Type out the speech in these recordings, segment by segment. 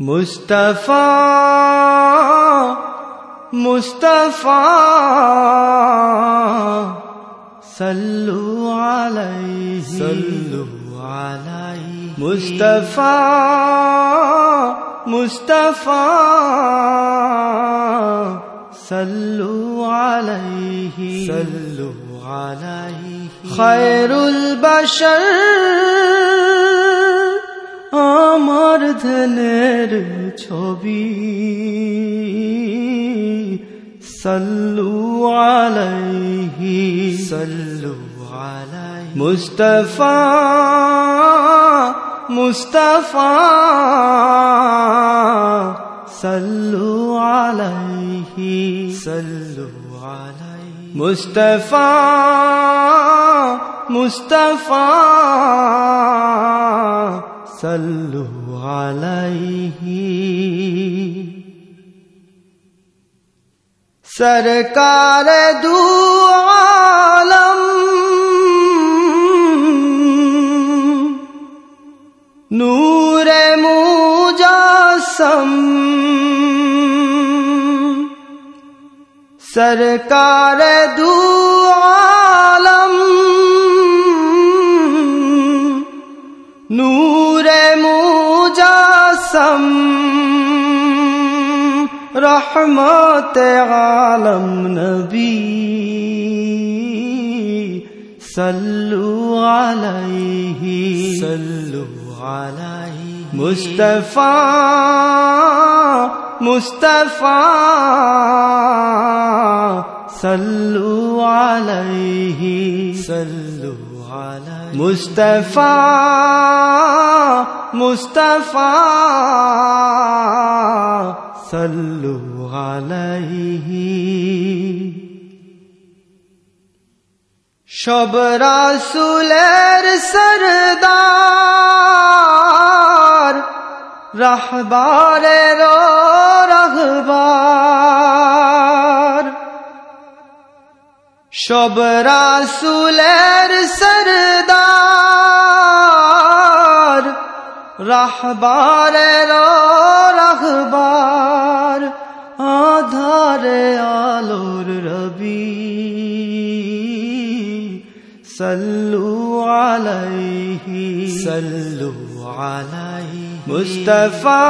مصطفى مصطفى صلوا عليه صلوا عليه مصطفى مصطفى صلوا عليه صلوا عليه خير البشر হাসানের ছবি সাল্লু আলাইহি সাল্লু আলাই মুস্তফা মুস্তফা সাল্লু আলাইহি সাল্লু আলাইহি মুস্তফা মুস্তফা সাল্লু عليه सरकार दू आलम। नूर मुजासम। सरकार दू رحمت عالم نبي. صلوا عليه. صلوا عليه. مصطفى مصطفى. صلوا عليه. صلوا عليه. مصطفى مصطفى. صلوا عليه সব রাসুলের সরদার রাহবারের রহবার সব রাসুলের সরদার রাহবারের রহবার তারে আলোর রবি সাল্লু আলাইহি সাল্লু আলাইহি মুস্তফা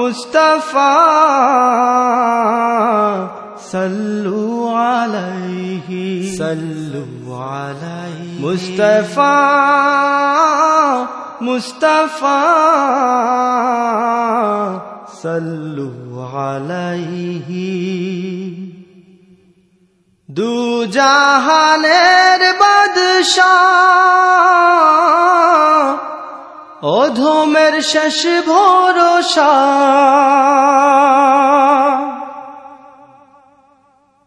মুস্তফা সাল্লু আলাইহি সাল্লু আলাইহি মুস্তফা মুস্তফা সল্লু আলাইহি। দু জাহানের বাদশাহ অধমের শেষ ভরসা।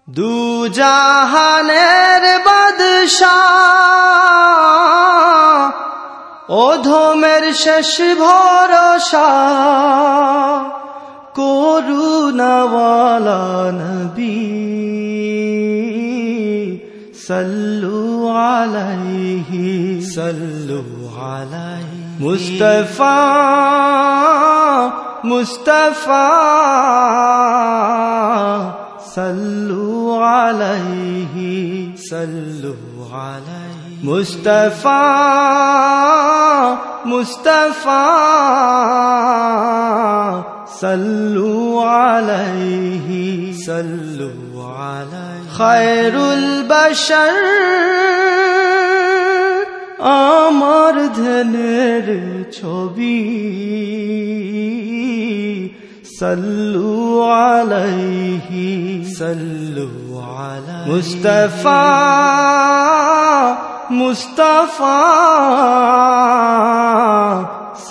দু জাহানের বাদশাহ অধমের শেষ ভরসা। صلوا عليه. صلوا عليه. مصطفى مصطفى صلوا عليه. صلوا عليه. مصطفى مصطفى صلوا عليه. صلوا عليه. خير البشر আমার ধ্যানের ছবি সাল্লু আলাইহি সাল্লু আলা মুস্তাফা মুস্তাফা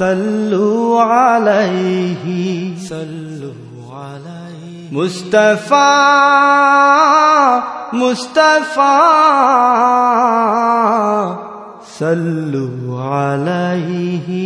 সাল্লু আলাইহি সাল্লু Mustafa, Mustafa, sallu alayhi.